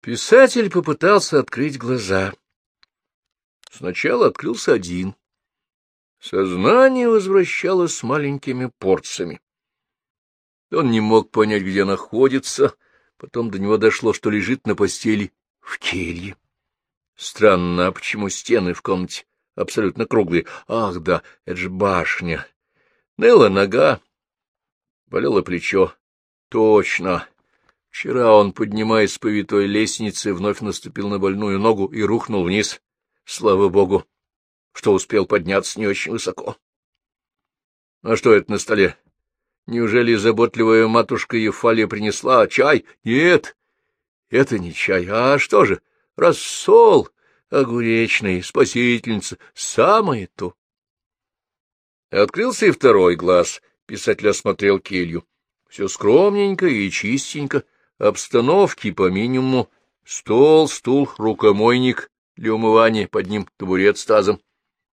Писатель попытался открыть глаза. Сначала открылся один. Сознание возвращалось с маленькими порциями. Он не мог понять, где находится, потом до него дошло, что лежит на постели в келье. Странно, а почему стены в комнате абсолютно круглые? Ах, да, это же башня. Ныла нога, болело плечо. Точно. Вчера он, поднимаясь по витой лестнице, вновь наступил на больную ногу и рухнул вниз. Слава богу, что успел подняться не очень высоко. А что это на столе? Неужели заботливая матушка Ефалия принесла чай? Нет, это не чай. А что же? Рассол огуречный, спасительница, самое то. Открылся и второй глаз. Писатель осмотрел келью. Все скромненько и чистенько, обстановки по минимуму. Стол, стул, рукомойник для умывания, под ним табурет с тазом.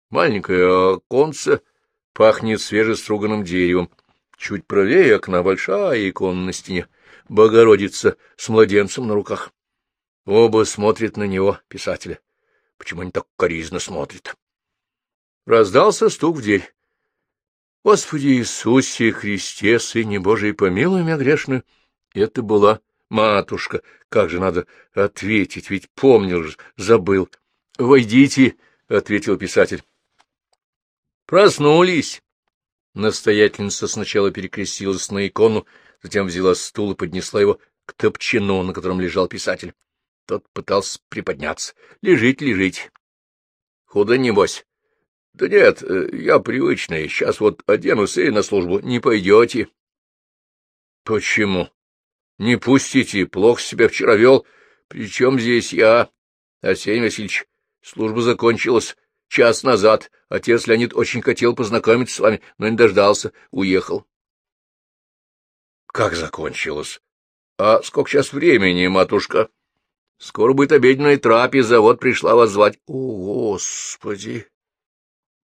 Маленькое оконце пахнет свежеструганным деревом. Чуть правее окна большая икона на стене. Богородица с младенцем на руках. Оба смотрят на него, писателя. Почему они так коризно смотрят? Раздался стук в дверь. Господи Иисусе Христе, Сыне Божий, помилуй меня грешную. Это была матушка. Как же надо ответить, ведь помнил же, забыл. — Войдите, — ответил писатель. Проснулись. Настоятельница сначала перекрестилась на икону, затем взяла стул и поднесла его к топчину, на котором лежал писатель. Тот пытался приподняться. — Лежить, лежить. — Худо, небось. — Да нет, э, я привычный. Сейчас вот оденусь и на службу. Не пойдете. — Почему? — Не пустите. Плохо себя вчера вел. Причем здесь я, Арсений Васильевич. Служба закончилась час назад. Отец Леонид очень хотел познакомиться с вами, но не дождался. Уехал. — Как закончилось? — А сколько сейчас времени, матушка? — Скоро будет обеденная трапеза, вот пришла вас звать. О, Господи!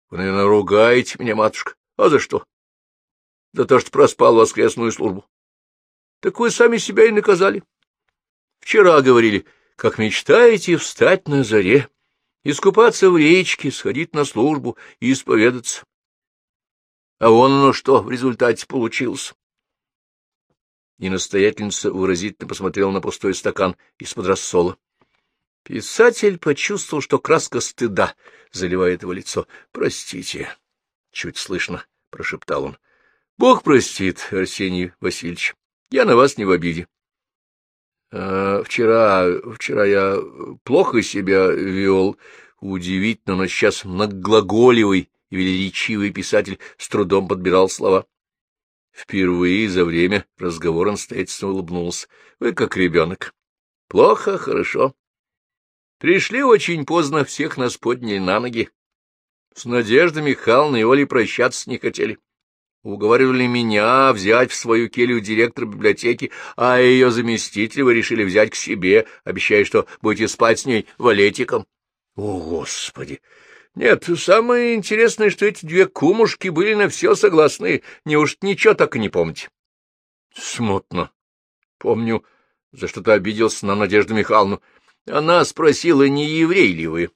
Вы, наверное, ругаете меня, матушка. А за что? За то, что проспал воскресную службу. Так вы сами себя и наказали. Вчера говорили, как мечтаете встать на заре, искупаться в речке, сходить на службу и исповедаться. А вон оно что в результате получилось. И настоятельница выразительно посмотрела на пустой стакан из-под рассола. Писатель почувствовал, что краска стыда заливает его лицо. — Простите, — чуть слышно прошептал он. — Бог простит, Арсений Васильевич, я на вас не в обиде. А, вчера, вчера я плохо себя вел, удивительно, но сейчас многоглаголивый и величивый писатель с трудом подбирал слова. Впервые за время разговора настоятельно улыбнулся. Вы как ребенок. Плохо, хорошо. Пришли очень поздно, всех нас подняли на ноги. С Надеждой Михайловной и Олей прощаться не хотели. Уговаривали меня взять в свою келью директора библиотеки, а ее заместителя вы решили взять к себе, обещая, что будете спать с ней валетиком. О, Господи! Нет, самое интересное, что эти две кумушки были на все согласны. Неужто ничего так и не помните? Смутно. Помню, за что-то обиделся на Надежду Михайловну. Она спросила, не еврей ли вы.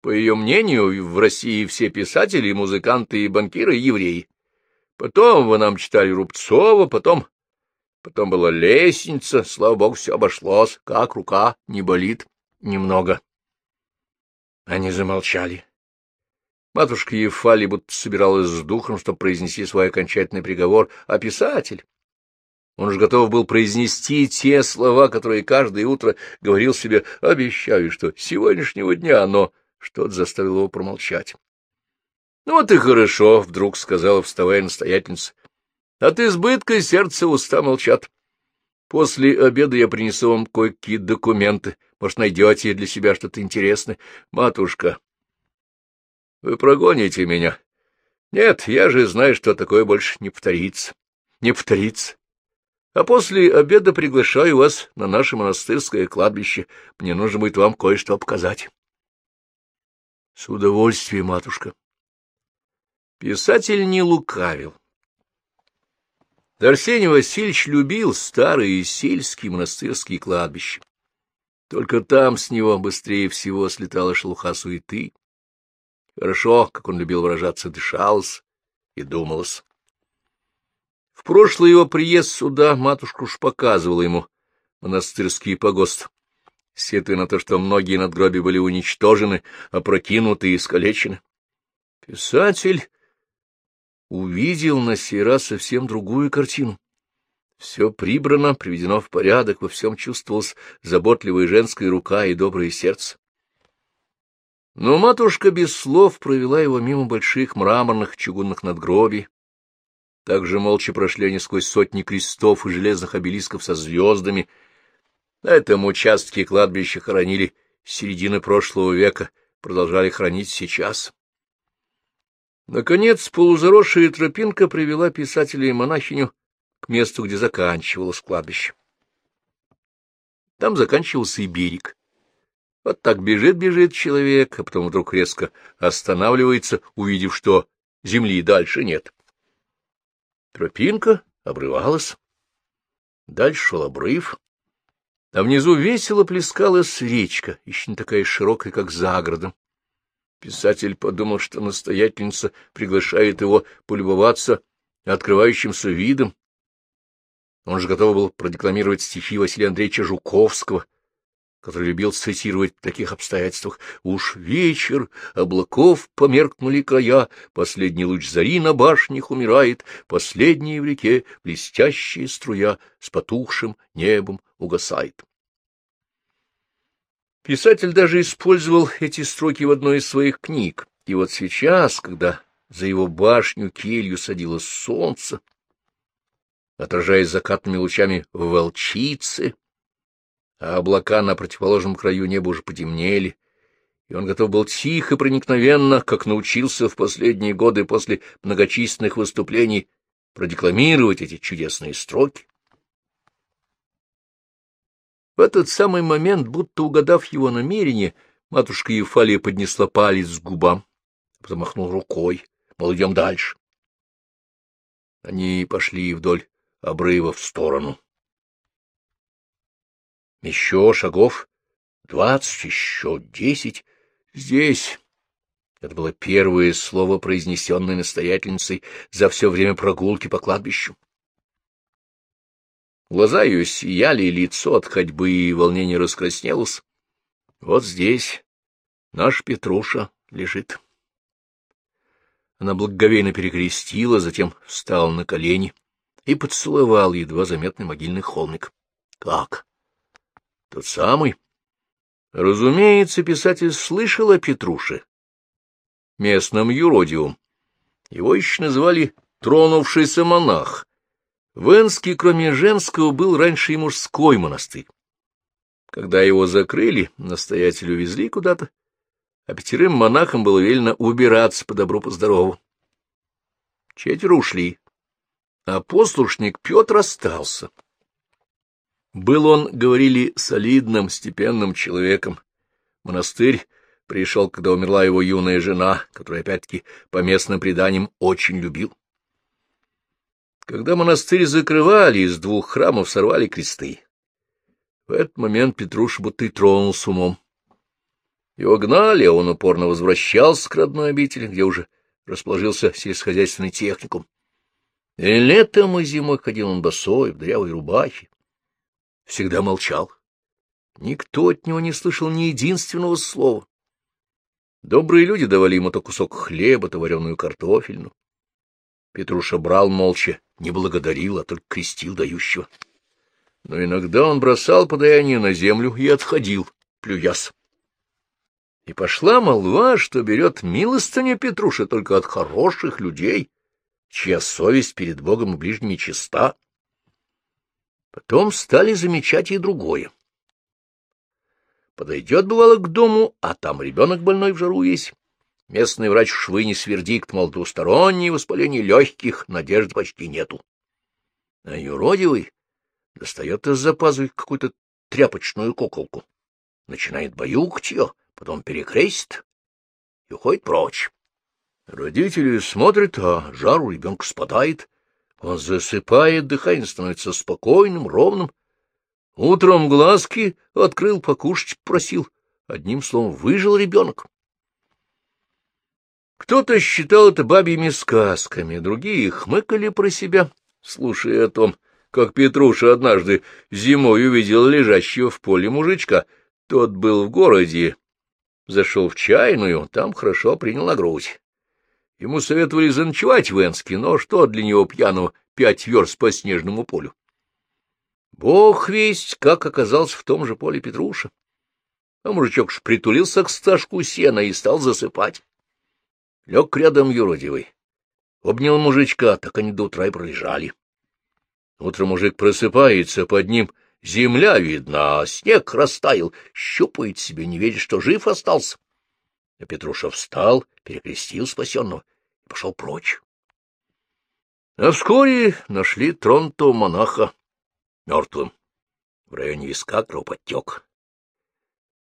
По ее мнению, в России все писатели, музыканты и банкиры — евреи. Потом вы нам читали Рубцова, потом... Потом была лестница, слава богу, все обошлось, как рука, не болит немного. Они замолчали. Матушка Ефали будто собиралась с духом, чтобы произнести свой окончательный приговор, а писатель... Он же готов был произнести те слова, которые каждое утро говорил себе «обещаю, что сегодняшнего дня», но что-то заставило его промолчать. — Ну вот и хорошо, — вдруг сказала, вставая настоятельница. — От избытка сердца уста молчат. После обеда я принесу вам кое-какие документы. Может, найдете для себя что-то интересное. Матушка, вы прогоните меня. Нет, я же знаю, что такое больше не повторится. Не повторится. А после обеда приглашаю вас на наше монастырское кладбище. Мне нужно будет вам кое-что показать. С удовольствием, матушка. Писатель не лукавил. Арсений Васильевич любил старые сельские монастырские кладбища. Только там с него быстрее всего слетала шелуха суеты. Хорошо, как он любил выражаться, дышалось и думалось. В прошлый его приезд сюда матушка уж показывала ему монастырский погост, сетуя на то, что многие надгробия были уничтожены, опрокинуты и искалечены. Писатель увидел на сей раз совсем другую картину. Все прибрано, приведено в порядок, во всем чувствовалась заботливая женская рука и доброе сердце. Но матушка без слов провела его мимо больших мраморных чугунных надгробий. Также молча прошли они сквозь сотни крестов и железных обелисков со звездами. На этом участке кладбища хоронили с середины прошлого века, продолжали хранить сейчас. Наконец, полузаросшая тропинка привела писателя и монахиню к месту, где заканчивалось кладбище. Там заканчивался и берег. Вот так бежит-бежит человек, а потом вдруг резко останавливается, увидев, что земли дальше нет. Тропинка обрывалась. Дальше шел обрыв, а внизу весело плескалась речка, еще не такая широкая, как за городом. Писатель подумал, что настоятельница приглашает его полюбоваться открывающимся видом, он же готов был продекламировать стихи Василия Андреевича Жуковского, который любил цитировать в таких обстоятельствах. «Уж вечер, облаков померкнули края, последний луч зари на башнях умирает, последняя в реке блестящая струя с потухшим небом угасает». Писатель даже использовал эти строки в одной из своих книг, и вот сейчас, когда за его башню келью садилось солнце, отражаясь закатными лучами в волчице, а облака на противоположном краю неба уже потемнели, и он готов был тихо, проникновенно, как научился в последние годы после многочисленных выступлений, продекламировать эти чудесные строки. Этот самый момент, будто угадав его намерение, матушка Ефалия поднесла палец к губам, а потом махнул рукой, мол, идем дальше. Они пошли вдоль обрыва в сторону. Еще шагов двадцать, еще десять. Здесь... Это было первое слово, произнесенное настоятельницей за все время прогулки по кладбищу. Глаза ее сияли, лицо от ходьбы и волнения раскраснелось. Вот здесь наш Петруша лежит. Она благоговейно перекрестила, затем встала на колени и поцеловал едва заметный могильный холмик. Как? Тот самый? Разумеется, писатель слышал о Петруше, местном юродиум. Его еще называли «тронувшийся монах». В Энске, кроме женского, был раньше и мужской монастырь. Когда его закрыли, настоятель увезли куда-то, а пятерым монахам было велено убираться по добру, по здорову. Четверо ушли, а послушник Петр остался. Был он, говорили, солидным, степенным человеком. Монастырь пришел, когда умерла его юная жена, которую, опять-таки, по местным преданиям очень любил. Когда монастырь закрывали, из двух храмов сорвали кресты. В этот момент Петруш будто и тронул с умом. Его гнали, а он упорно возвращался к родной обители, где уже расположился сельскохозяйственный техникум. И летом и зимой ходил он босой, в дрявой рубахе. Всегда молчал. Никто от него не слышал ни единственного слова. Добрые люди давали ему то кусок хлеба, то вареную картофельну. Петруша брал молча, не благодарил, а только крестил дающего. Но иногда он бросал подаяние на землю и отходил, плюясь. И пошла молва, что берет милостыню Петруша только от хороших людей, чья совесть перед Богом и ближними чиста. Потом стали замечать и другое. Подойдет, бывало, к дому, а там ребенок больной в жару есть. Местный врач уж вынес вердикт, мол, двустороннее воспаление легких, надежд почти нету. А юродивый достает из-за пазухи какую-то тряпочную куколку, начинает баюкать ее, потом перекрестит и уходит прочь. Родители смотрят, а жар у ребенка спадает. Он засыпает, дыхание становится спокойным, ровным. Утром глазки открыл, покушать просил. Одним словом, выжил ребенок. Кто-то считал это бабьими сказками, другие хмыкали про себя, слушая о том, как Петруша однажды зимой увидел лежащего в поле мужичка. Тот был в городе, зашел в чайную, там хорошо принял на грудь. Ему советовали заночевать в Энске, но что для него пьяного пять верст по снежному полю? Бог весть, как оказался в том же поле Петруша. А мужичок ж притулился к стажку сена и стал засыпать. Лег рядом юродивый. Обнял мужичка, так они до утра и пролежали. Утром мужик просыпается, под ним земля видна, а снег растаял, щупает себе, не верит, что жив остался. А Петруша встал, перекрестил спасенного и пошел прочь. А вскоре нашли тронутого монаха мертвым. В районе виска кровоподтек.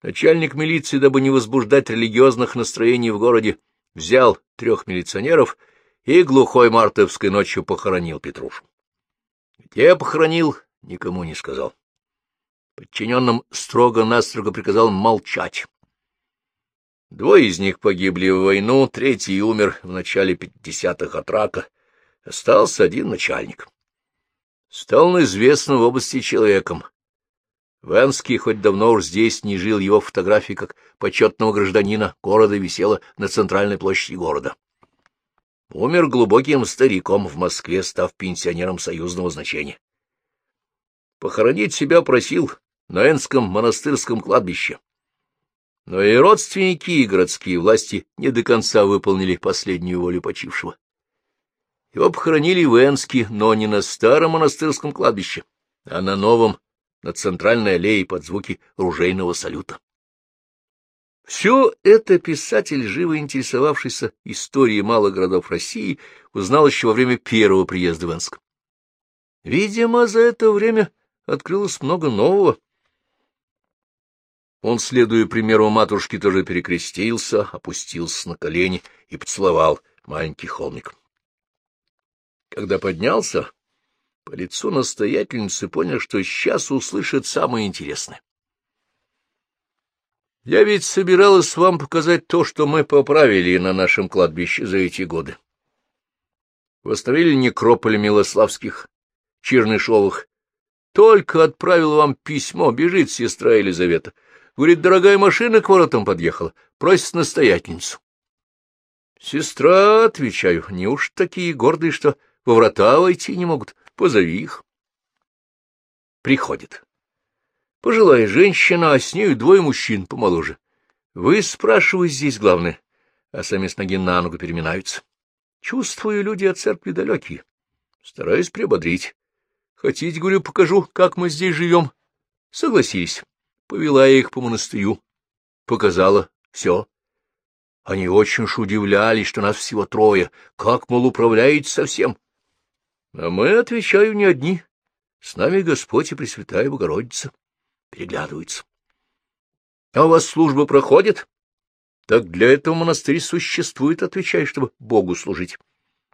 Начальник милиции, дабы не возбуждать религиозных настроений в городе, взял трех милиционеров и глухой мартовской ночью похоронил Петрушу. Где похоронил, никому не сказал. Подчиненным строго-настрого приказал молчать. Двое из них погибли в войну, третий умер в начале пятидесятых от рака. Остался один начальник. Стал он известным в области человеком. Венский хоть давно уж здесь не жил, его фотография как почетного гражданина города висела на центральной площади города. Умер глубоким стариком в Москве, став пенсионером союзного значения. Похоронить себя просил на Энском монастырском кладбище. Но и родственники, и городские власти не до конца выполнили последнюю волю почившего. Его похоронили в Энске, но не на старом монастырском кладбище, а на новом, на центральной аллее под звуки ружейного салюта. Все это писатель, живо интересовавшийся историей малых городов России, узнал еще во время первого приезда в Энск. Видимо, за это время открылось много нового. Он, следуя примеру матушки, тоже перекрестился, опустился на колени и поцеловал маленький холмик. Когда поднялся, по лицу настоятельницы понял, что сейчас услышит самое интересное. Я ведь собиралась вам показать то, что мы поправили на нашем кладбище за эти годы. Восстановили некрополь Милославских, Чернышовых. Только отправил вам письмо, бежит сестра Елизавета. Говорит, дорогая машина к воротам подъехала, просит настоятельницу. Сестра, отвечаю, неуж такие гордые, что во врата войти не могут? Позови их. Приходит. Пожилая женщина, а с нею двое мужчин помоложе. Вы, спрашиваю, здесь главное, а сами с ноги на ногу переминаются. Чувствую, люди от церкви далекие. Стараюсь приободрить. Хотите, говорю, покажу, как мы здесь живем. Согласились. Повела я их по монастырю. Показала все. Они очень уж удивлялись, что нас всего трое. Как, мол, управляете совсем? А мы, отвечаю, не одни. С нами Господь и Пресвятая Богородица переглядываются. — А у вас служба проходит? — Так для этого монастырь существует, отвечаю, чтобы Богу служить.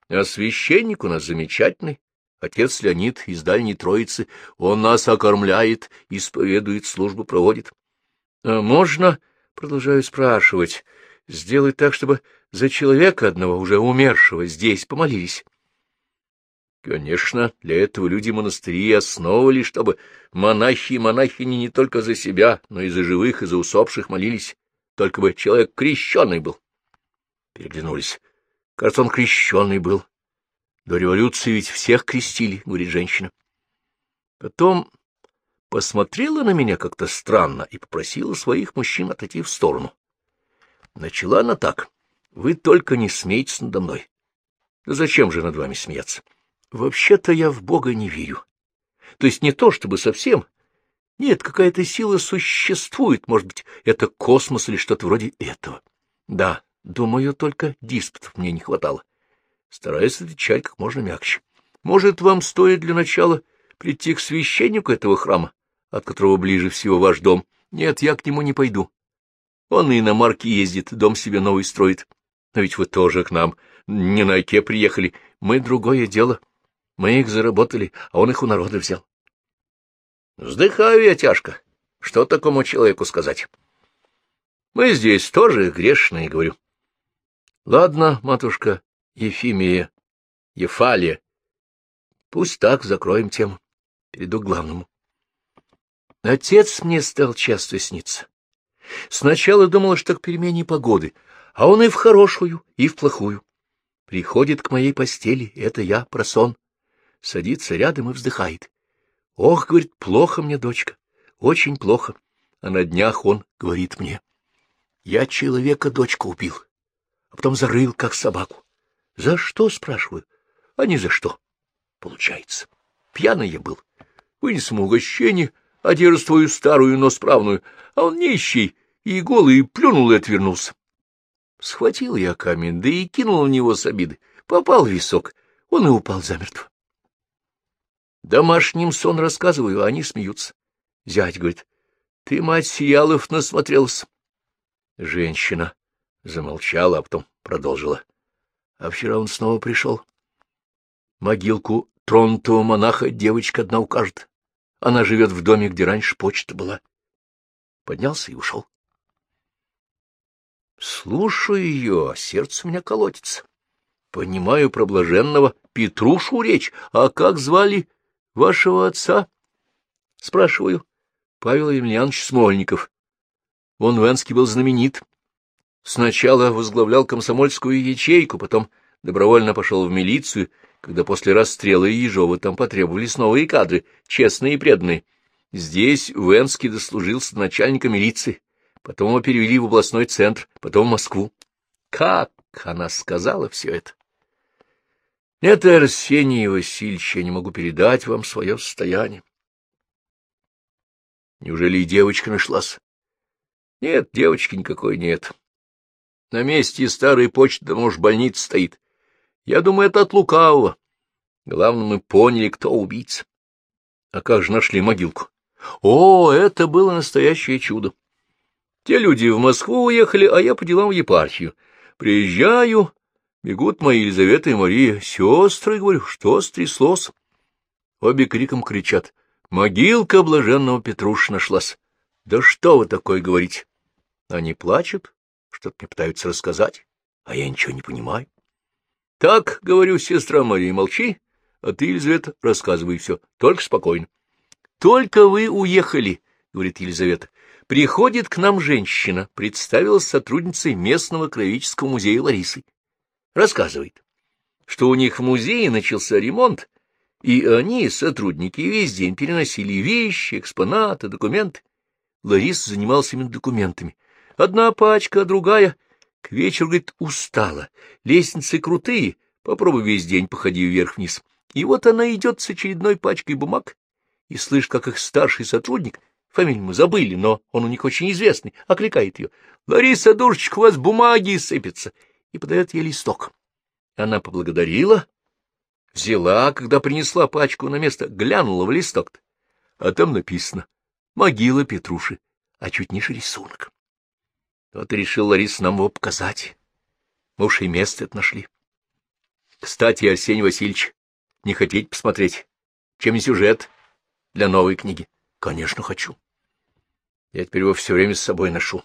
А священник у нас замечательный, отец Леонид из Дальней Троицы, он нас окормляет, исповедует, службу проводит. А можно, продолжаю спрашивать, сделать так, чтобы за человека одного, уже умершего, здесь помолились? Конечно, для этого люди монастыри основывали, чтобы монахи и монахини не только за себя, но и за живых, и за усопших молились, только бы человек крещенный был. Переглянулись. Кажется, он крещенный был. До революции ведь всех крестили, — говорит женщина. Потом посмотрела на меня как-то странно и попросила своих мужчин отойти в сторону. Начала она так. Вы только не смейтесь надо мной. Да зачем же над вами смеяться? Вообще-то я в Бога не верю. То есть не то чтобы совсем. Нет, какая-то сила существует, может быть, это космос или что-то вроде этого. Да, думаю, только диспутов мне не хватало. Стараюсь отвечать как можно мягче. Может, вам стоит для начала прийти к священнику этого храма, от которого ближе всего ваш дом? Нет, я к нему не пойду. Он на марке ездит, дом себе новый строит. Но ведь вы тоже к нам не на оке приехали. Мы другое дело. Мы их заработали, а он их у народа взял. Вздыхаю я тяжко. Что такому человеку сказать? Мы здесь тоже грешные, говорю. Ладно, матушка Ефимия, Ефалия. Пусть так, закроем тему. Перейду к главному. Отец мне стал часто сниться. Сначала думала, что к перемене погоды, а он и в хорошую, и в плохую. Приходит к моей постели, это я, про сон. Садится рядом и вздыхает. Ох, говорит, плохо мне, дочка, очень плохо. А на днях он говорит мне. Я человека дочку убил, а потом зарыл, как собаку. За что, спрашиваю? А не за что. Получается. Пьяный я был. Вынес ему угощение, одежду твою старую, но справную, а он нищий и голый, плюнул и отвернулся. Схватил я камень, да и кинул в него с обиды. Попал в висок, он и упал замертво. Домашним сон рассказываю, а они смеются. Зять говорит, ты, мать Сиялов, насмотрелся. Женщина замолчала, а потом продолжила. А вчера он снова пришел. Могилку тронутого монаха девочка одна укажет. Она живет в доме, где раньше почта была. Поднялся и ушел. Слушаю ее, а сердце у меня колотится. Понимаю про блаженного Петрушу речь, а как звали вашего отца? Спрашиваю. Павел Емельянович Смольников. Он в Энске был знаменит. Сначала возглавлял комсомольскую ячейку, потом добровольно пошел в милицию, когда после расстрела Ежова там потребовались новые кадры, честные и преданные. Здесь в Энске дослужился начальником милиции. Потом его перевели в областной центр, потом в Москву. Как она сказала все это? Нет, Арсений Васильевич, я не могу передать вам свое состояние. Неужели и девочка нашлась? Нет, девочки никакой нет. На месте старой почты, да, может, больница стоит. Я думаю, это от лукавого. Главное, мы поняли, кто убийца. А как же нашли могилку? О, это было настоящее чудо. Те люди в Москву уехали, а я по делам в епархию. Приезжаю, бегут мои Елизавета и Мария. Сестры, говорю, что стряслось? Обе криком кричат. Могилка блаженного Петруша нашлась. Да что вы такое говорите? Они плачут, что-то мне пытаются рассказать, а я ничего не понимаю. Так, говорю, сестра Мария, молчи, а ты, Елизавета, рассказывай все, только спокойно. Только вы уехали, — говорит Елизавета, Приходит к нам женщина, представилась сотрудницей местного краеведческого музея Ларисой. Рассказывает, что у них в музее начался ремонт, и они, сотрудники, весь день переносили вещи, экспонаты, документы. Лариса занималась именно документами. Одна пачка, другая. К вечеру, говорит, устала. Лестницы крутые, попробуй весь день походи вверх-вниз. И вот она идет с очередной пачкой бумаг и слышит, как их старший сотрудник — Фамилию мы забыли, но он у них очень известный, окликает ее. «Лариса, дурочка, у вас бумаги сыпятся!» И подает ей листок. Она поблагодарила, взяла, когда принесла пачку на место, глянула в листок -то. А там написано «Могила Петруши», а чуть ниже рисунок. Вот решил Лариса нам его показать. Мы уж и место это нашли. Кстати, Арсений Васильевич, не хотите посмотреть, чем сюжет для новой книги? Конечно, хочу. Я теперь его все время с собой ношу.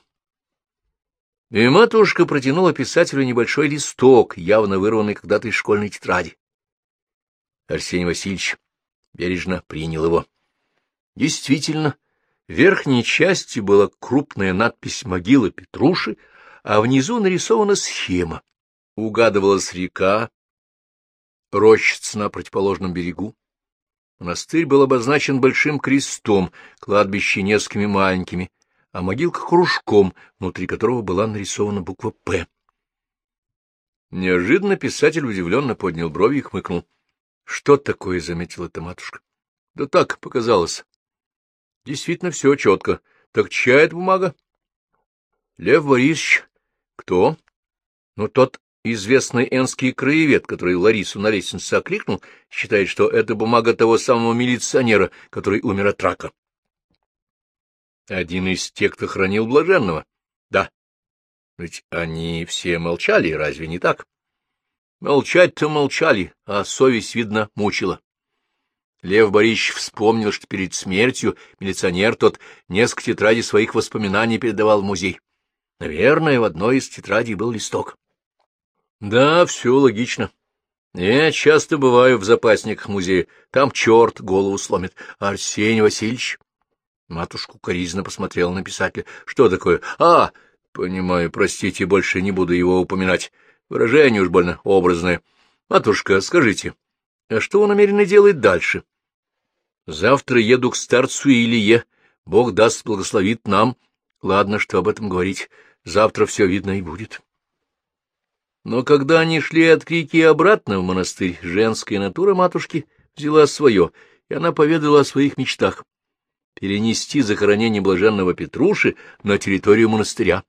И матушка протянула писателю небольшой листок, явно вырванный когда-то из школьной тетради. Арсений Васильевич бережно принял его. Действительно, в верхней части была крупная надпись «Могила Петруши», а внизу нарисована схема. Угадывалась река, рощица на противоположном берегу. Монастырь был обозначен большим крестом, кладбище несколькими маленькими, а могилка кружком, внутри которого была нарисована буква «П». Неожиданно писатель удивленно поднял брови и хмыкнул. — Что такое? — заметила эта матушка. — Да так, показалось. — Действительно, все четко. Так чья это бумага? — Лев Борисович. — Кто? — Ну, тот Известный энский краевед, который Ларису на лестнице окликнул, считает, что это бумага того самого милиционера, который умер от рака. Один из тех, кто хранил блаженного. Да. Ведь они все молчали, разве не так? Молчать-то молчали, а совесть, видно, мучила. Лев Борисович вспомнил, что перед смертью милиционер тот несколько тетрадей своих воспоминаний передавал в музей. Наверное, в одной из тетрадей был листок. Да, все логично. Я часто бываю в запасниках музея. Там черт голову сломит. Арсений Васильевич? Матушку коризненно посмотрела на писателя. Что такое? А, понимаю, простите, больше не буду его упоминать. Выражение уж больно образное. Матушка, скажите, а что он намерен делать дальше? Завтра еду к старцу Илье. Бог даст, благословит нам. Ладно, что об этом говорить. Завтра все видно и будет. Но когда они шли от Крики обратно в монастырь, женская натура матушки взяла свое, и она поведала о своих мечтах — перенести захоронение блаженного Петруши на территорию монастыря.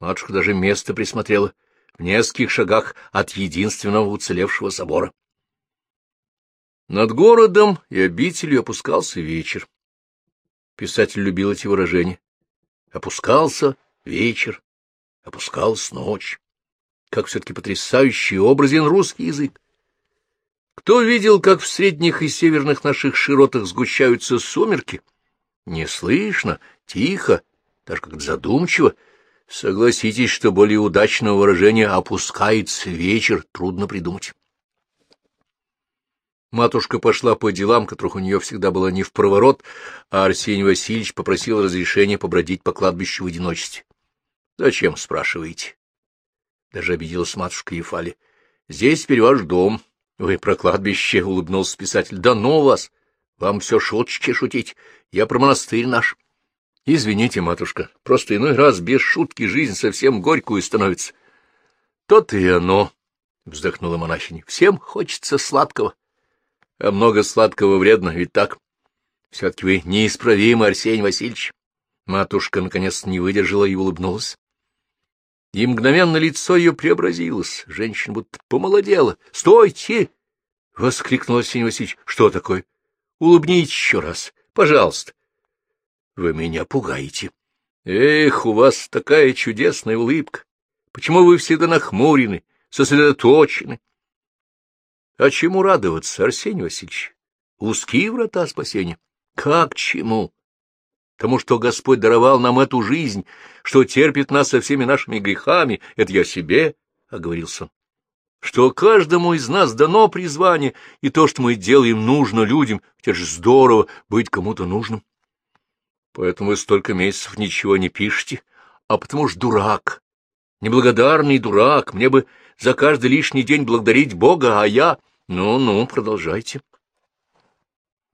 Матушка даже место присмотрела в нескольких шагах от единственного уцелевшего собора. Над городом и обителью опускался вечер. Писатель любил эти выражения. Опускался вечер, опускалась ночь. Как все-таки потрясающий образен русский язык. Кто видел, как в средних и северных наших широтах сгущаются сумерки? Не слышно, тихо, даже как задумчиво. Согласитесь, что более удачного выражения «опускается вечер» трудно придумать. Матушка пошла по делам, которых у нее всегда было не в проворот, а Арсений Васильевич попросил разрешения побродить по кладбищу в одиночестве. — Зачем, спрашиваете? Даже обиделась матушка Ефали. — Здесь теперь ваш дом. Вы про кладбище, — улыбнулся писатель. — Да ну вас! Вам все шуточки шутить. Я про монастырь наш. — Извините, матушка, просто иной раз без шутки жизнь совсем горькую становится. — То-то и оно, — вздохнула монахиня. — Всем хочется сладкого. А много сладкого вредно, ведь так? Все-таки вы неисправимы, Арсений Васильевич. Матушка, наконец, не выдержала и улыбнулась. И мгновенно лицо ее преобразилось, женщина будто помолодела. — Стойте! — воскликнул Арсений Васильевич. — Что такое? — Улыбнитесь еще раз, пожалуйста. — Вы меня пугаете. Эх, у вас такая чудесная улыбка. Почему вы всегда нахмурены, сосредоточены? А чему радоваться, Арсений Васильевич? Узкие врата спасения. Как чему? Тому, что Господь даровал нам эту жизнь, что терпит нас со всеми нашими грехами, это я себе оговорился. Что каждому из нас дано призвание, и то, что мы делаем, нужно людям, это же здорово быть кому-то нужным. Поэтому вы столько месяцев ничего не пишете, а потому ж дурак, неблагодарный дурак, мне бы за каждый лишний день благодарить Бога, а я... Ну-ну, продолжайте.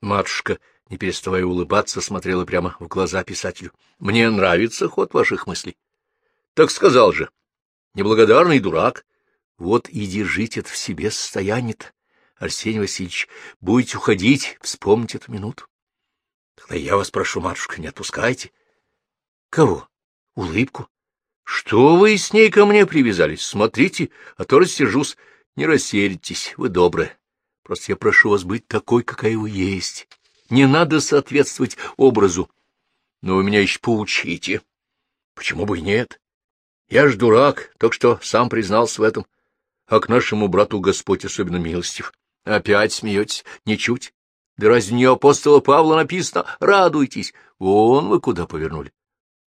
Матушка не переставая улыбаться, смотрела прямо в глаза писателю. — Мне нравится ход ваших мыслей. — Так сказал же. Неблагодарный дурак. Вот и держите это в себе состояние -то. Арсений Васильевич, будете уходить, вспомните эту минуту. Тогда я вас прошу, матушка, не отпускайте. — Кого? Улыбку? — Что вы с ней ко мне привязались? Смотрите, а то рассержусь. Не рассердитесь, вы добрые. Просто я прошу вас быть такой, какая вы есть. Не надо соответствовать образу. Но вы меня еще поучите. Почему бы и нет? Я ж дурак, только что сам признался в этом. А к нашему брату Господь особенно милостив. Опять смеетесь? Ничуть. Да разве не апостола Павла написано «радуйтесь»? Вон вы куда повернули.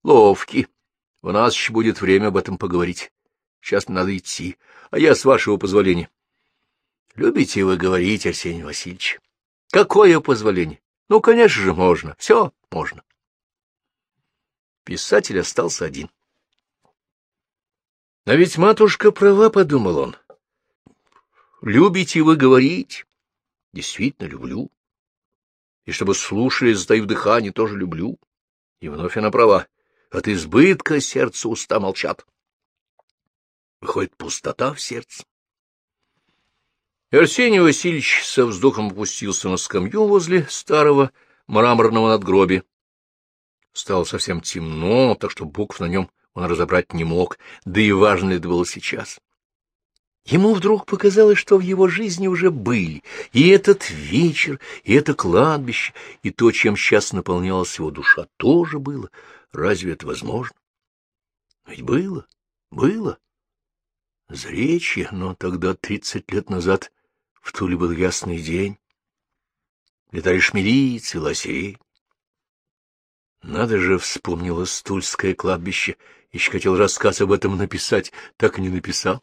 Ловки. У нас еще будет время об этом поговорить. Сейчас надо идти, а я, с вашего позволения. Любите вы говорить, Арсений Васильевич? Какое позволение? Ну, конечно же, можно. Все можно. Писатель остался один. А ведь матушка права, — подумал он. Любите вы говорить? Действительно люблю. И чтобы слушали, затаив дыхание, тоже люблю. И вновь она права. От избытка сердца уста молчат. Выходит, пустота в сердце. Арсений Васильевич со вздохом опустился на скамью возле старого мраморного надгробия. Стало совсем темно, так что букв на нем он разобрать не мог, да и важно это было сейчас. Ему вдруг показалось, что в его жизни уже были и этот вечер, и это кладбище, и то, чем сейчас наполнялась его душа, тоже было. Разве это возможно? Ведь было, было. Зречье, но тогда, тридцать лет назад, в Туле был ясный день. летали шмели, цвела. Надо же, вспомнила Стульское кладбище. Еще хотел рассказ об этом написать, так и не написал.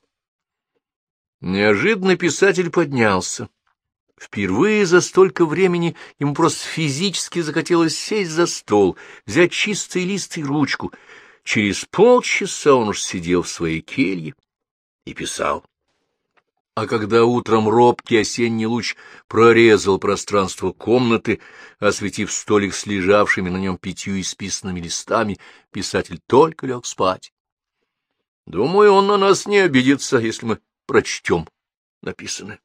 Неожиданно писатель поднялся. Впервые за столько времени ему просто физически захотелось сесть за стол, взять чистый лист и ручку. Через полчаса он уж сидел в своей келье и писал. А когда утром робкий осенний луч прорезал пространство комнаты, осветив столик с лежавшими на нем пятью исписанными листами, писатель только лег спать. Думаю, он на нас не обидится, если мы прочтем написанное.